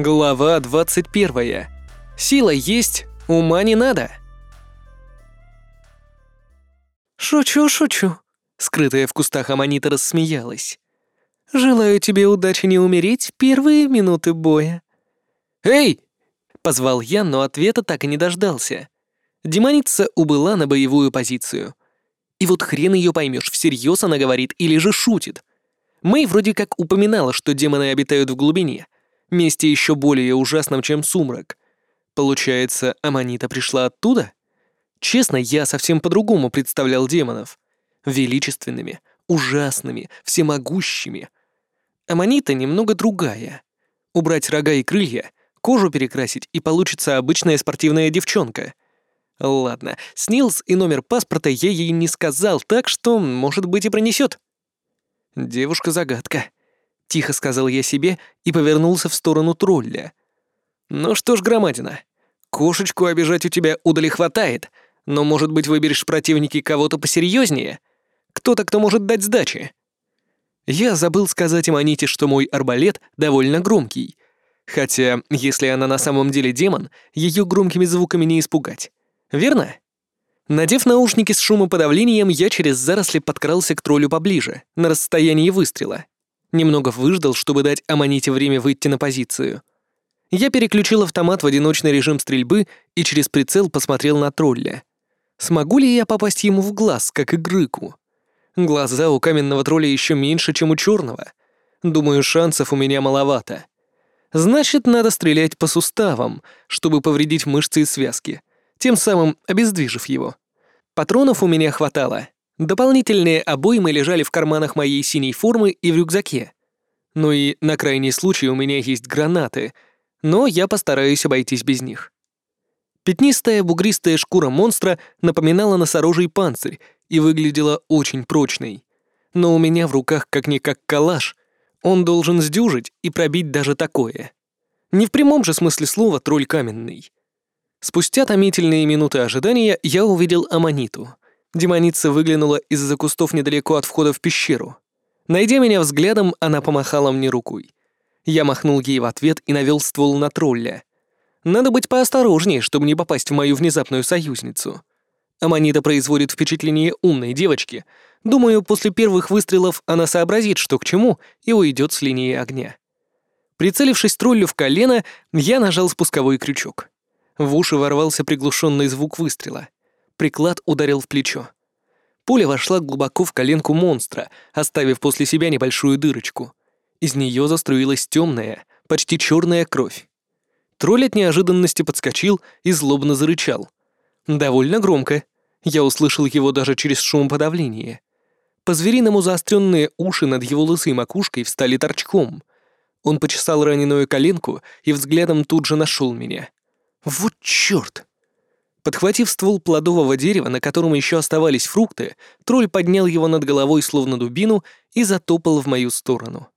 Глава 21. Сила есть, ума не надо. «Шучу, шучу», — скрытая в кустах Аманита рассмеялась. «Желаю тебе удачи не умереть первые минуты боя». «Эй!» — позвал я, но ответа так и не дождался. Демоница убыла на боевую позицию. И вот хрен ее поймешь, всерьез она говорит или же шутит. Мэй вроде как упоминала, что демоны обитают в глубине, месте еще более ужасном, чем сумрак. Получается, Аманита пришла оттуда? Честно, я совсем по-другому представлял демонов. Величественными, ужасными, всемогущими. Аманита немного другая. Убрать рога и крылья, кожу перекрасить, и получится обычная спортивная девчонка. Ладно, снилс и номер паспорта я ей не сказал, так что, может быть, и пронесет. «Девушка-загадка», — тихо сказал я себе и повернулся в сторону тролля. «Ну что ж, громадина, кошечку обижать у тебя удали хватает, но, может быть, выберешь противники кого-то посерьезнее? Кто-то, кто может дать сдачи?» Я забыл сказать им что мой арбалет довольно громкий. Хотя, если она на самом деле демон, ее громкими звуками не испугать. Верно? Надев наушники с шумоподавлением, я через заросли подкрался к троллю поближе, на расстоянии выстрела. Немного выждал, чтобы дать Аманите время выйти на позицию. Я переключил автомат в одиночный режим стрельбы и через прицел посмотрел на тролля. Смогу ли я попасть ему в глаз, как и Грыку? Глаза у каменного тролля еще меньше, чем у черного. Думаю, шансов у меня маловато. Значит, надо стрелять по суставам, чтобы повредить мышцы и связки тем самым обездвижив его. Патронов у меня хватало. Дополнительные обоймы лежали в карманах моей синей формы и в рюкзаке. Ну и на крайний случай у меня есть гранаты, но я постараюсь обойтись без них. Пятнистая бугристая шкура монстра напоминала носорожий панцирь и выглядела очень прочной. Но у меня в руках как-никак калаш. Он должен сдюжить и пробить даже такое. Не в прямом же смысле слова тролль каменный. Спустя томительные минуты ожидания я увидел Аманиту. Демоница выглянула из-за кустов недалеко от входа в пещеру. Найдя меня взглядом, она помахала мне рукой. Я махнул ей в ответ и навел ствол на тролля. Надо быть поосторожнее, чтобы не попасть в мою внезапную союзницу. Аманита производит впечатление умной девочки. Думаю, после первых выстрелов она сообразит, что к чему, и уйдет с линии огня. Прицелившись троллю в колено, я нажал спусковой крючок. В уши ворвался приглушенный звук выстрела. Приклад ударил в плечо. Пуля вошла глубоко в коленку монстра, оставив после себя небольшую дырочку. Из нее заструилась темная, почти черная кровь. Тролль от неожиданности подскочил и злобно зарычал. Довольно громко. Я услышал его даже через шум подавления. По-звериному заостренные уши над его лысой макушкой встали торчком. Он почесал раненую коленку и взглядом тут же нашел меня. Вот чёрт! Подхватив ствол плодового дерева, на котором еще оставались фрукты, тролль поднял его над головой словно дубину и затопал в мою сторону.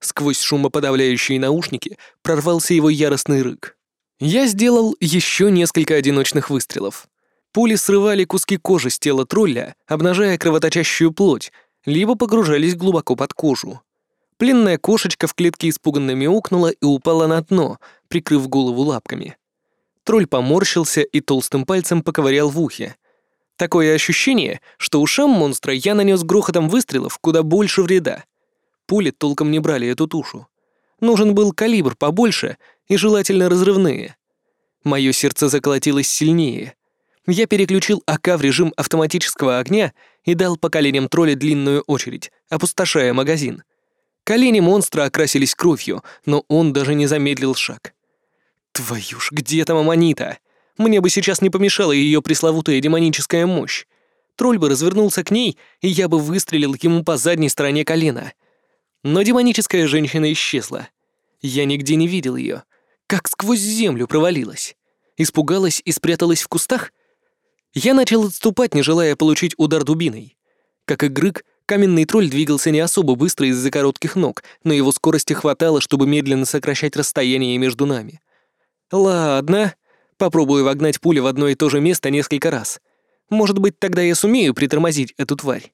Сквозь шумоподавляющие наушники прорвался его яростный рык. Я сделал еще несколько одиночных выстрелов. Пули срывали куски кожи с тела тролля, обнажая кровоточащую плоть, либо погружались глубоко под кожу. Пленная кошечка в клетке испуганно мяукнула и упала на дно, прикрыв голову лапками. Тролль поморщился и толстым пальцем поковырял в ухе. Такое ощущение, что ушам монстра я нанес грохотом выстрелов куда больше вреда. Пули толком не брали эту тушу. Нужен был калибр побольше и желательно разрывные. Мое сердце заколотилось сильнее. Я переключил АК в режим автоматического огня и дал по коленям тролля длинную очередь, опустошая магазин. Колени монстра окрасились кровью, но он даже не замедлил шаг. Твою ж, где там Аманита? Мне бы сейчас не помешала ее пресловутая демоническая мощь. Тролль бы развернулся к ней, и я бы выстрелил ему по задней стороне колена. Но демоническая женщина исчезла. Я нигде не видел ее. Как сквозь землю провалилась. Испугалась и спряталась в кустах? Я начал отступать, не желая получить удар дубиной. Как и Грык, каменный тролль двигался не особо быстро из-за коротких ног, но его скорости хватало, чтобы медленно сокращать расстояние между нами. Ладно, попробую вогнать пулю в одно и то же место несколько раз. Может быть, тогда я сумею притормозить эту тварь.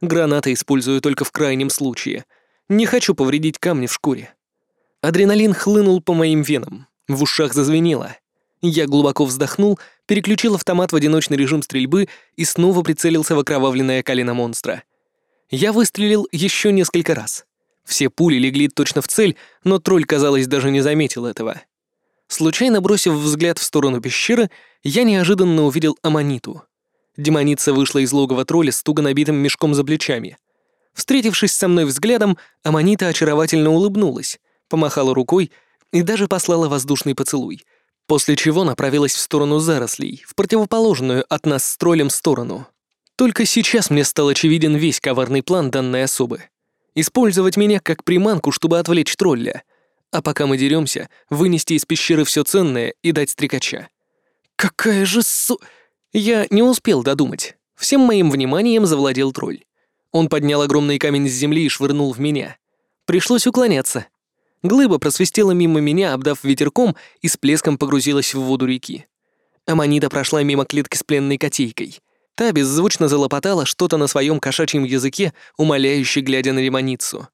Гранаты использую только в крайнем случае. Не хочу повредить камни в шкуре. Адреналин хлынул по моим венам, в ушах зазвенело. Я глубоко вздохнул, переключил автомат в одиночный режим стрельбы и снова прицелился в окровавленное колено монстра. Я выстрелил еще несколько раз. Все пули легли точно в цель, но тролль, казалось, даже не заметил этого. Случайно бросив взгляд в сторону пещеры, я неожиданно увидел Аманиту. Демоница вышла из логова тролля с туго набитым мешком за плечами. Встретившись со мной взглядом, Аманита очаровательно улыбнулась, помахала рукой и даже послала воздушный поцелуй, после чего направилась в сторону зарослей, в противоположную от нас с троллем сторону. Только сейчас мне стал очевиден весь коварный план данной особы. Использовать меня как приманку, чтобы отвлечь тролля, а пока мы деремся, вынести из пещеры все ценное и дать стрекача. Какая же су... Я не успел додумать. Всем моим вниманием завладел тролль. Он поднял огромный камень с земли и швырнул в меня. Пришлось уклоняться. Глыба просвистела мимо меня, обдав ветерком, и с плеском погрузилась в воду реки. Аманита прошла мимо клетки с пленной котейкой. Та беззвучно залопотала что-то на своем кошачьем языке, умоляюще глядя на демоницу.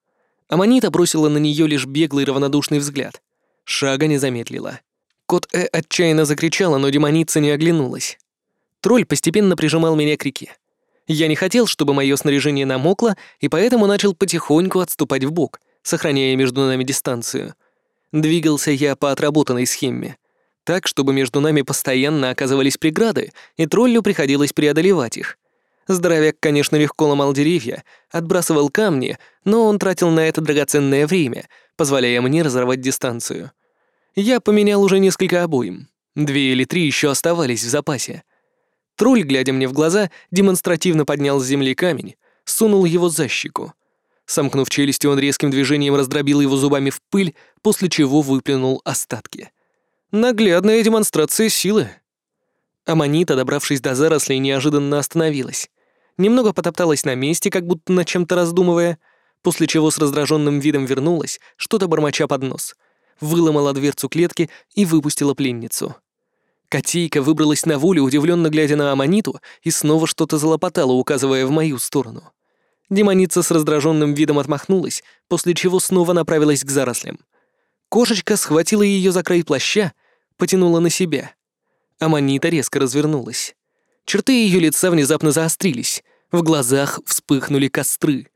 Аманита бросила на нее лишь беглый равнодушный взгляд. Шага не замедлила. Кот Э отчаянно закричала, но демоница не оглянулась. Тролль постепенно прижимал меня к реке. Я не хотел, чтобы мое снаряжение намокло, и поэтому начал потихоньку отступать в бок, сохраняя между нами дистанцию. Двигался я по отработанной схеме. Так, чтобы между нами постоянно оказывались преграды, и троллю приходилось преодолевать их. Здоровяк, конечно, легко ломал деревья, отбрасывал камни, но он тратил на это драгоценное время, позволяя мне разорвать дистанцию. Я поменял уже несколько обоим. Две или три еще оставались в запасе. Тролль, глядя мне в глаза, демонстративно поднял с земли камень, сунул его за щеку. Сомкнув челюсти, он резким движением раздробил его зубами в пыль, после чего выплюнул остатки. Наглядная демонстрация силы. Аманита, добравшись до зарослей, неожиданно остановилась. Немного потопталась на месте, как будто над чем-то раздумывая, после чего с раздраженным видом вернулась, что-то бормоча под нос, выломала дверцу клетки и выпустила пленницу. Котейка выбралась на волю, удивленно глядя на Аманиту, и снова что-то залопотала, указывая в мою сторону. Демоница с раздраженным видом отмахнулась, после чего снова направилась к зарослям. Кошечка схватила ее за край плаща, потянула на себя. Аманита резко развернулась. Черты ее лица внезапно заострились, в глазах вспыхнули костры,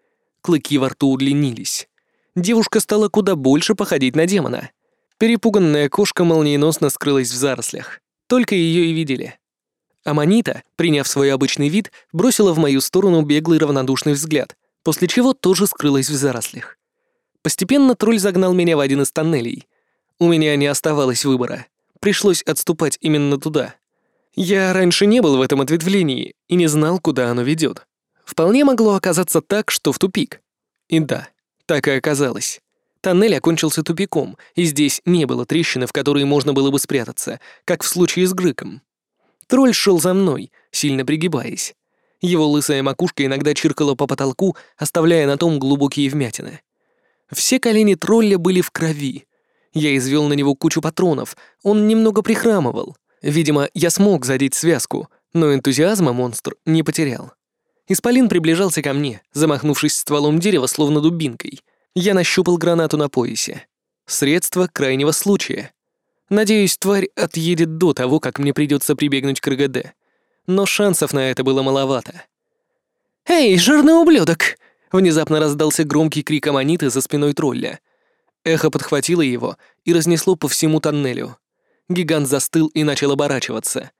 клыки во рту удлинились. Девушка стала куда больше походить на демона. Перепуганная кошка молниеносно скрылась в зарослях. Только ее и видели. Аманита, приняв свой обычный вид, бросила в мою сторону беглый равнодушный взгляд, после чего тоже скрылась в зарослях. Постепенно тролль загнал меня в один из тоннелей. У меня не оставалось выбора. Пришлось отступать именно туда. Я раньше не был в этом ответвлении и не знал, куда оно ведет. Вполне могло оказаться так, что в тупик. И да, так и оказалось. Тоннель окончился тупиком, и здесь не было трещины, в которой можно было бы спрятаться, как в случае с Грыком. Тролль шел за мной, сильно пригибаясь. Его лысая макушка иногда чиркала по потолку, оставляя на том глубокие вмятины. Все колени тролля были в крови. Я извел на него кучу патронов, он немного прихрамывал. Видимо, я смог задеть связку, но энтузиазма монстр не потерял. Исполин приближался ко мне, замахнувшись стволом дерева, словно дубинкой. Я нащупал гранату на поясе. Средство крайнего случая. Надеюсь, тварь отъедет до того, как мне придется прибегнуть к РГД. Но шансов на это было маловато. «Эй, жирный ублюдок!» Внезапно раздался громкий крик аммониты за спиной тролля. Эхо подхватило его и разнесло по всему тоннелю. Гигант застыл и начал оборачиваться.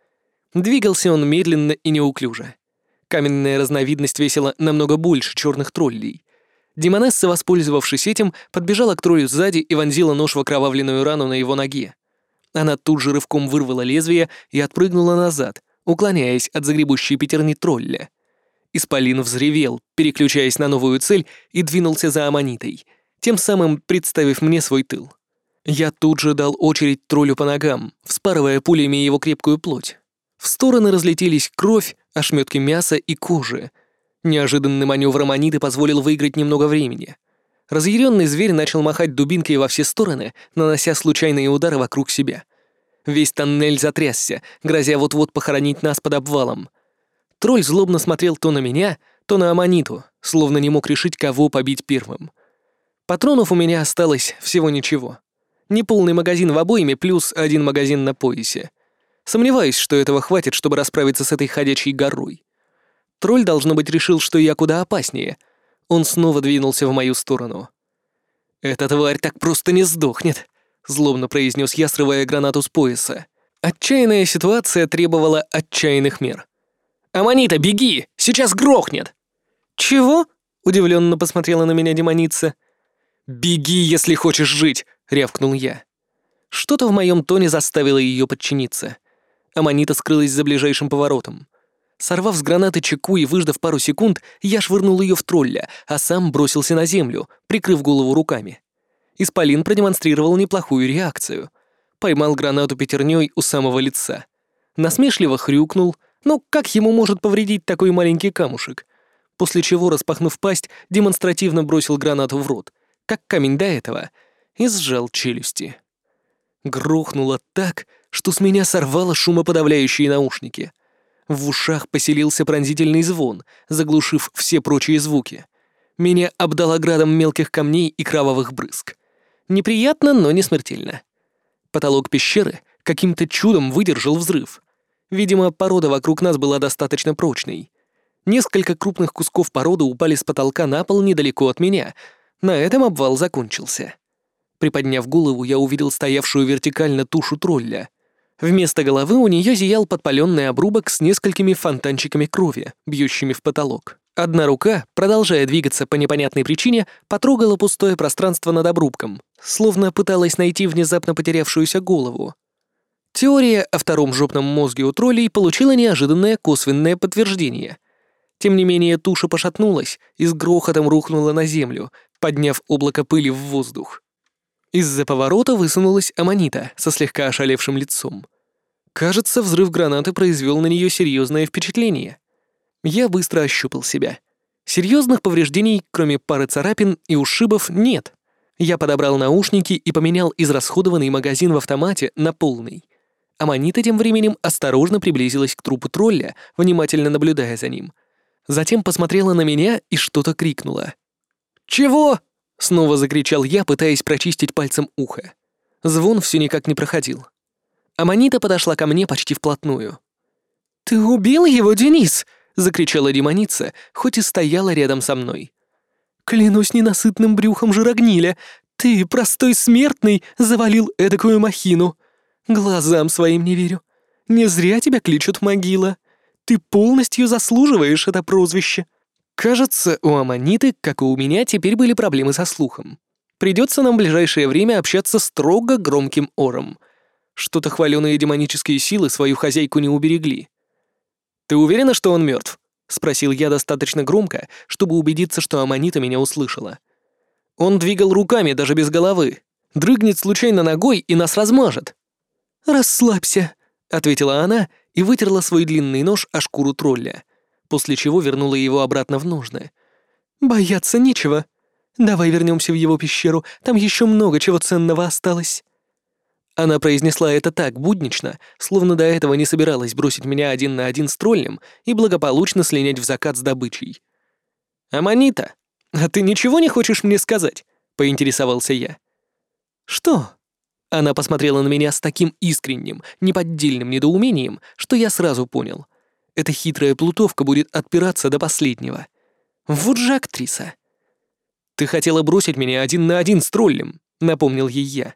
Двигался он медленно и неуклюже. Каменная разновидность весила намного больше черных троллей. Демонесса, воспользовавшись этим, подбежала к троллю сзади и вонзила нож в окровавленную рану на его ноге. Она тут же рывком вырвала лезвие и отпрыгнула назад, уклоняясь от загребущей пятерни тролля. Исполин взревел, переключаясь на новую цель, и двинулся за аммонитой, тем самым представив мне свой тыл. Я тут же дал очередь троллю по ногам, вспарывая пулями его крепкую плоть. В стороны разлетелись кровь, ошметки мяса и кожи. Неожиданный маневр аммониты позволил выиграть немного времени. Разъяренный зверь начал махать дубинкой во все стороны, нанося случайные удары вокруг себя. Весь тоннель затрясся, грозя вот-вот похоронить нас под обвалом. Тролль злобно смотрел то на меня, то на Аманиту, словно не мог решить, кого побить первым. Патронов у меня осталось всего ничего. Неполный магазин в обойме плюс один магазин на поясе. Сомневаюсь, что этого хватит, чтобы расправиться с этой ходячей горой. Тролль, должно быть, решил, что я куда опаснее. Он снова двинулся в мою сторону. «Эта тварь так просто не сдохнет», — злобно произнес я, срывая гранату с пояса. Отчаянная ситуация требовала отчаянных мер. «Аманита, беги! Сейчас грохнет!» «Чего?» — удивленно посмотрела на меня демоница. «Беги, если хочешь жить!» — рявкнул я. Что-то в моем тоне заставило ее подчиниться. Аманита скрылась за ближайшим поворотом. Сорвав с гранаты чеку и выждав пару секунд, я швырнул ее в тролля, а сам бросился на землю, прикрыв голову руками. Исполин продемонстрировал неплохую реакцию. Поймал гранату пятерней у самого лица. Насмешливо хрюкнул. Ну, как ему может повредить такой маленький камушек? После чего, распахнув пасть, демонстративно бросил гранату в рот, как камень до этого, и сжал челюсти. Грохнуло так, что с меня сорвало шумоподавляющие наушники — в ушах поселился пронзительный звон, заглушив все прочие звуки. Меня обдало градом мелких камней и кровавых брызг. Неприятно, но не смертельно. Потолок пещеры каким-то чудом выдержал взрыв. Видимо, порода вокруг нас была достаточно прочной. Несколько крупных кусков породы упали с потолка на пол недалеко от меня. На этом обвал закончился. Приподняв голову, я увидел стоявшую вертикально тушу тролля. Вместо головы у нее зиял подпаленный обрубок с несколькими фонтанчиками крови, бьющими в потолок. Одна рука, продолжая двигаться по непонятной причине, потрогала пустое пространство над обрубком, словно пыталась найти внезапно потерявшуюся голову. Теория о втором жопном мозге у троллей получила неожиданное косвенное подтверждение. Тем не менее, туша пошатнулась и с грохотом рухнула на землю, подняв облако пыли в воздух. Из-за поворота высунулась Аманита со слегка ошалевшим лицом. Кажется, взрыв гранаты произвел на нее серьезное впечатление. Я быстро ощупал себя. Серьезных повреждений, кроме пары царапин и ушибов, нет. Я подобрал наушники и поменял израсходованный магазин в автомате на полный. Аманита тем временем осторожно приблизилась к трупу тролля, внимательно наблюдая за ним. Затем посмотрела на меня и что-то крикнула. «Чего?» Снова закричал я, пытаясь прочистить пальцем ухо. Звон все никак не проходил. Аманита подошла ко мне почти вплотную. «Ты убил его, Денис!» — закричала демоница, хоть и стояла рядом со мной. «Клянусь ненасытным брюхом жирогниля, ты, простой смертный, завалил эдакую махину. Глазам своим не верю. Не зря тебя кличут могила. Ты полностью заслуживаешь это прозвище». Кажется, у Аманиты, как и у меня, теперь были проблемы со слухом. Придется нам в ближайшее время общаться строго громким ором. Что-то хваленые демонические силы свою хозяйку не уберегли. «Ты уверена, что он мертв? спросил я достаточно громко, чтобы убедиться, что Аманита меня услышала. Он двигал руками даже без головы. Дрыгнет случайно ногой и нас размажет. «Расслабься», — ответила она и вытерла свой длинный нож о шкуру тролля — после чего вернула его обратно в ножны. «Бояться нечего. Давай вернемся в его пещеру, там еще много чего ценного осталось». Она произнесла это так буднично, словно до этого не собиралась бросить меня один на один с троллем и благополучно слинять в закат с добычей. «Аманита, а ты ничего не хочешь мне сказать?» — поинтересовался я. «Что?» Она посмотрела на меня с таким искренним, неподдельным недоумением, что я сразу понял эта хитрая плутовка будет отпираться до последнего. Вот же актриса. «Ты хотела бросить меня один на один с троллем», — напомнил ей я,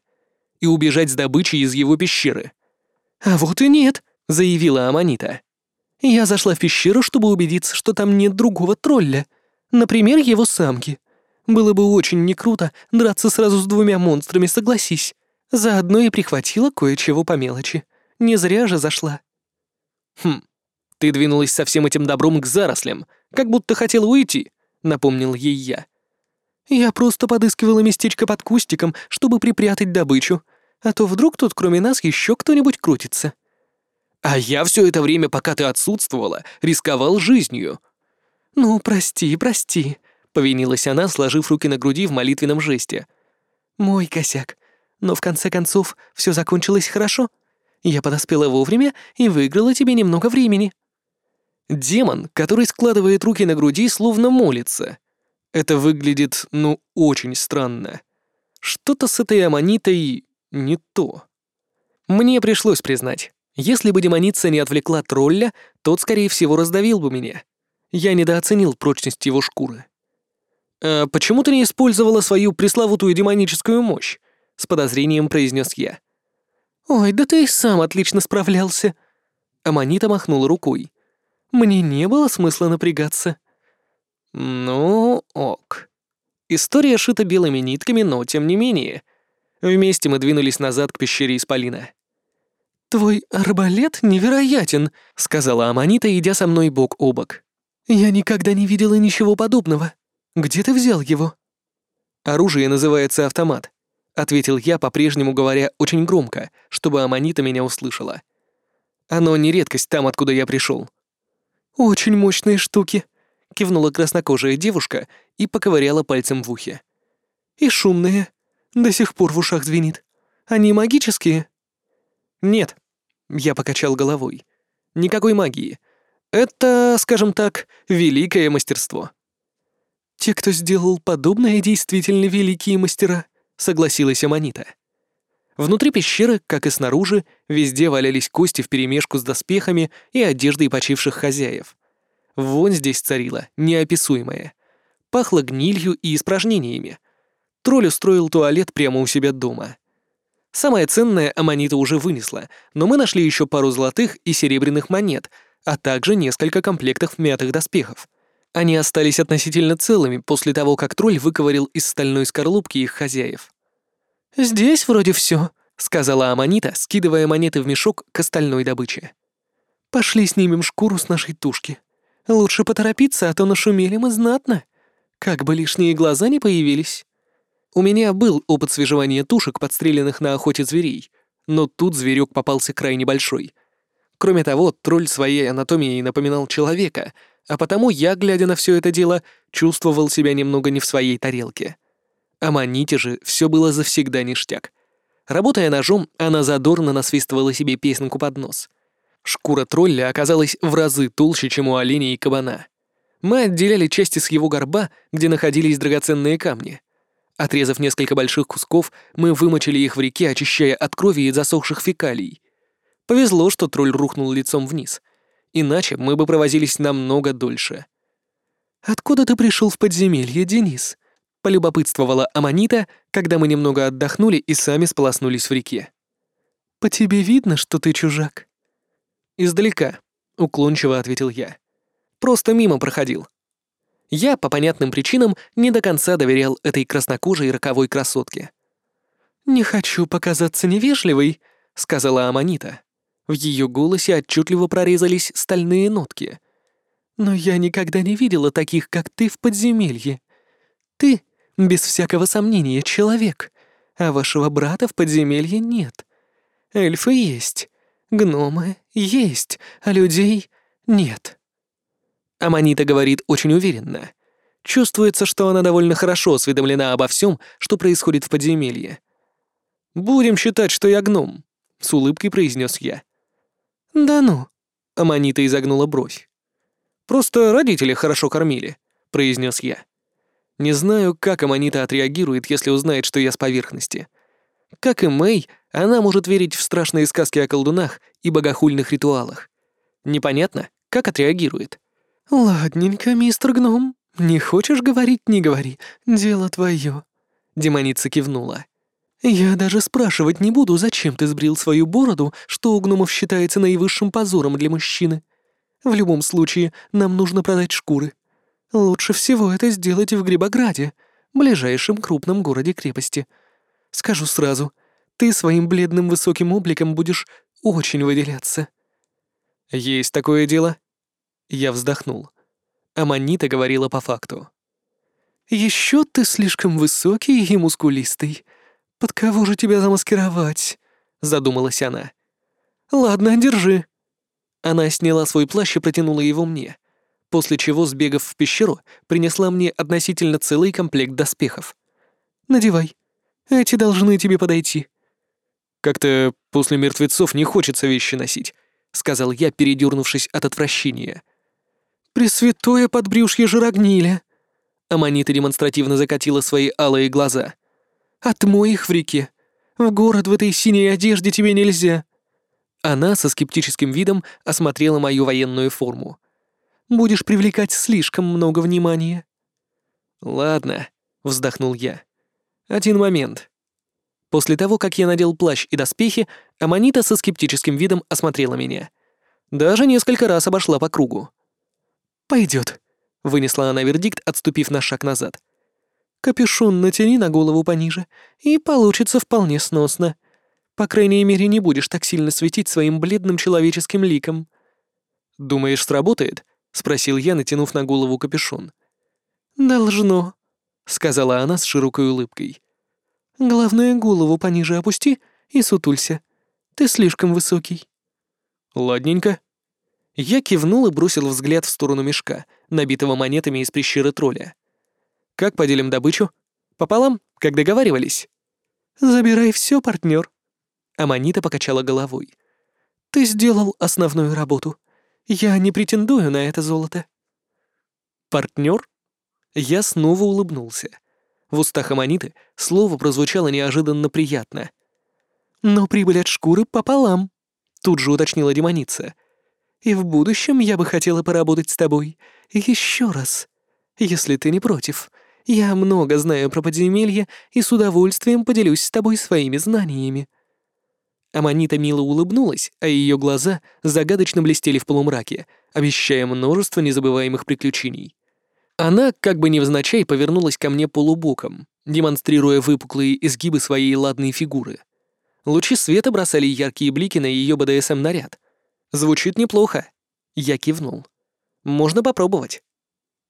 «и убежать с добычей из его пещеры». «А вот и нет», — заявила Аманита. «Я зашла в пещеру, чтобы убедиться, что там нет другого тролля. Например, его самки. Было бы очень не круто драться сразу с двумя монстрами, согласись. Заодно и прихватила кое-чего по мелочи. Не зря же зашла». «Хм, «Ты двинулась со всем этим добром к зарослям, как будто хотела уйти», — напомнил ей я. «Я просто подыскивала местечко под кустиком, чтобы припрятать добычу, а то вдруг тут кроме нас еще кто-нибудь крутится». «А я все это время, пока ты отсутствовала, рисковал жизнью». «Ну, прости, прости», — повинилась она, сложив руки на груди в молитвенном жесте. «Мой косяк. Но в конце концов все закончилось хорошо. Я подоспела вовремя и выиграла тебе немного времени». Демон, который складывает руки на груди, словно молится. Это выглядит, ну, очень странно. Что-то с этой аммонитой не то. Мне пришлось признать, если бы демоница не отвлекла тролля, тот, скорее всего, раздавил бы меня. Я недооценил прочность его шкуры. «А почему ты не использовала свою пресловутую демоническую мощь?» — с подозрением произнес я. «Ой, да ты и сам отлично справлялся». Аманита махнула рукой. «Мне не было смысла напрягаться». «Ну, ок». История шита белыми нитками, но тем не менее. Вместе мы двинулись назад к пещере Исполина. «Твой арбалет невероятен», — сказала Аманита, идя со мной бок о бок. «Я никогда не видела ничего подобного. Где ты взял его?» «Оружие называется автомат ответил я, по-прежнему говоря очень громко, чтобы Аманита меня услышала. Оно не редкость там, откуда я пришел. Очень мощные штуки, кивнула краснокожая девушка и поковыряла пальцем в ухе. И шумные. До сих пор в ушах звенит. Они магические? Нет, я покачал головой. Никакой магии. Это, скажем так, великое мастерство. Те, кто сделал подобное, действительно великие мастера — согласилась Аманита. Внутри пещеры, как и снаружи, везде валялись кости вперемешку с доспехами и одеждой почивших хозяев. Вонь здесь царила, неописуемая. Пахло гнилью и испражнениями. Тролль устроил туалет прямо у себя дома. Самое ценное Аманита уже вынесла, но мы нашли еще пару золотых и серебряных монет, а также несколько комплектов мятых доспехов. Они остались относительно целыми после того, как тролль выковырил из стальной скорлупки их хозяев. «Здесь вроде все, сказала Аманита, скидывая монеты в мешок к остальной добыче. «Пошли снимем шкуру с нашей тушки. Лучше поторопиться, а то нашумели мы знатно. Как бы лишние глаза не появились». У меня был опыт свежевания тушек, подстреленных на охоте зверей, но тут зверек попался крайне большой. Кроме того, тролль своей анатомией напоминал человека — а потому я, глядя на все это дело, чувствовал себя немного не в своей тарелке. А Маните же все было завсегда ништяк. Работая ножом, она задорно насвистывала себе песенку под нос. Шкура тролля оказалась в разы толще, чем у оленя и кабана. Мы отделяли части с его горба, где находились драгоценные камни. Отрезав несколько больших кусков, мы вымочили их в реке, очищая от крови и засохших фекалий. Повезло, что тролль рухнул лицом вниз — Иначе мы бы провозились намного дольше. «Откуда ты пришел в подземелье, Денис?» — полюбопытствовала Аманита, когда мы немного отдохнули и сами сполоснулись в реке. «По тебе видно, что ты чужак?» «Издалека», — уклончиво ответил я. «Просто мимо проходил». Я, по понятным причинам, не до конца доверял этой краснокожей роковой красотке. «Не хочу показаться невежливой», — сказала Аманита. В ее голосе отчетливо прорезались стальные нотки. «Но я никогда не видела таких, как ты в подземелье. Ты, без всякого сомнения, человек, а вашего брата в подземелье нет. Эльфы есть, гномы есть, а людей нет». Аманита говорит очень уверенно. Чувствуется, что она довольно хорошо осведомлена обо всем, что происходит в подземелье. «Будем считать, что я гном», — с улыбкой произнес я. «Да ну», — Аманита изогнула бровь. «Просто родители хорошо кормили», — произнес я. Не знаю, как Аманита отреагирует, если узнает, что я с поверхности. Как и Мэй, она может верить в страшные сказки о колдунах и богохульных ритуалах. Непонятно, как отреагирует. «Ладненько, мистер Гном. Не хочешь говорить — не говори. Дело твое. Демоница кивнула. «Я даже спрашивать не буду, зачем ты сбрил свою бороду, что у гномов считается наивысшим позором для мужчины. В любом случае, нам нужно продать шкуры. Лучше всего это сделать в Грибограде, ближайшем крупном городе-крепости. Скажу сразу, ты своим бледным высоким обликом будешь очень выделяться». «Есть такое дело?» Я вздохнул. Аманита говорила по факту. «Еще ты слишком высокий и мускулистый», «Под кого же тебя замаскировать?» — задумалась она. «Ладно, держи». Она сняла свой плащ и протянула его мне, после чего, сбегав в пещеру, принесла мне относительно целый комплект доспехов. «Надевай. Эти должны тебе подойти». «Как-то после мертвецов не хочется вещи носить», — сказал я, передернувшись от отвращения. «Пресвятое подбрюшье жирогниля!» Аманита демонстративно закатила свои алые глаза — Отмой их в реке. В город в этой синей одежде тебе нельзя». Она со скептическим видом осмотрела мою военную форму. «Будешь привлекать слишком много внимания». «Ладно», — вздохнул я. «Один момент». После того, как я надел плащ и доспехи, Аманита со скептическим видом осмотрела меня. Даже несколько раз обошла по кругу. «Пойдет», — вынесла она вердикт, отступив на шаг назад. «Капюшон натяни на голову пониже, и получится вполне сносно. По крайней мере, не будешь так сильно светить своим бледным человеческим ликом». «Думаешь, сработает?» — спросил я, натянув на голову капюшон. «Должно», — сказала она с широкой улыбкой. «Главное, голову пониже опусти и сутулься. Ты слишком высокий». «Ладненько». Я кивнул и бросил взгляд в сторону мешка, набитого монетами из пещеры тролля. «Как поделим добычу? Пополам, как договаривались?» «Забирай все, партнер. Аманита покачала головой. «Ты сделал основную работу. Я не претендую на это золото». «Партнер?» Я снова улыбнулся. В устах Аманиты слово прозвучало неожиданно приятно. «Но прибыль от шкуры пополам», — тут же уточнила демоница. «И в будущем я бы хотела поработать с тобой еще раз, если ты не против. Я много знаю про подземелье и с удовольствием поделюсь с тобой своими знаниями». Аманита мило улыбнулась, а ее глаза загадочно блестели в полумраке, обещая множество незабываемых приключений. Она, как бы невзначай, повернулась ко мне полубоком, демонстрируя выпуклые изгибы своей ладной фигуры. Лучи света бросали яркие блики на ее БДСМ-наряд. Звучит неплохо. Я кивнул. Можно попробовать.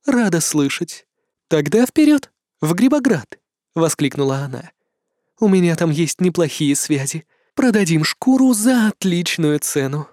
Рада слышать. Тогда вперед, в Грибоград, воскликнула она. У меня там есть неплохие связи. Продадим шкуру за отличную цену.